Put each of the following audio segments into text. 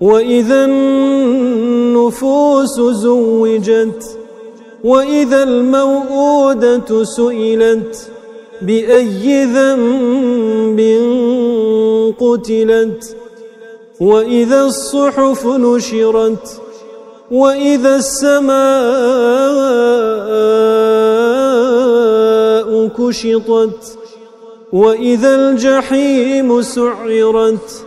وإذا النفوس زوجت وإذا الموءودة سئلت بأي ذنب قتلت؟ وإذا الصحف نشرت وإذا السماء كشطت وإذا الجحيم سعرت؟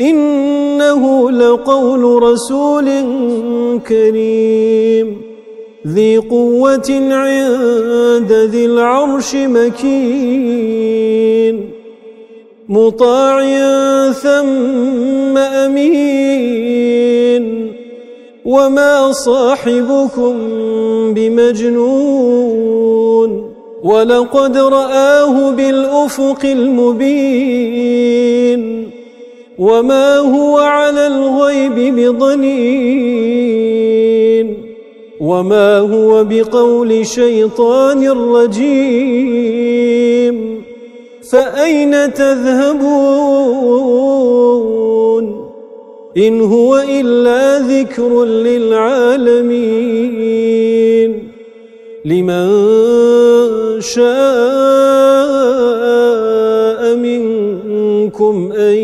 إنه لقول رسول كريم. ذي قوة عند ذي العرش مكين. مطاع ثم أمين. وما صاحبكم بمجنون. ولقد رآه بالأفق المبين. وما هو على الغيب بضنين وما هو بقول شيطان رجيم فأين تذهبون إن هو إلا ذكر للعالمين لمن شاء منكم أن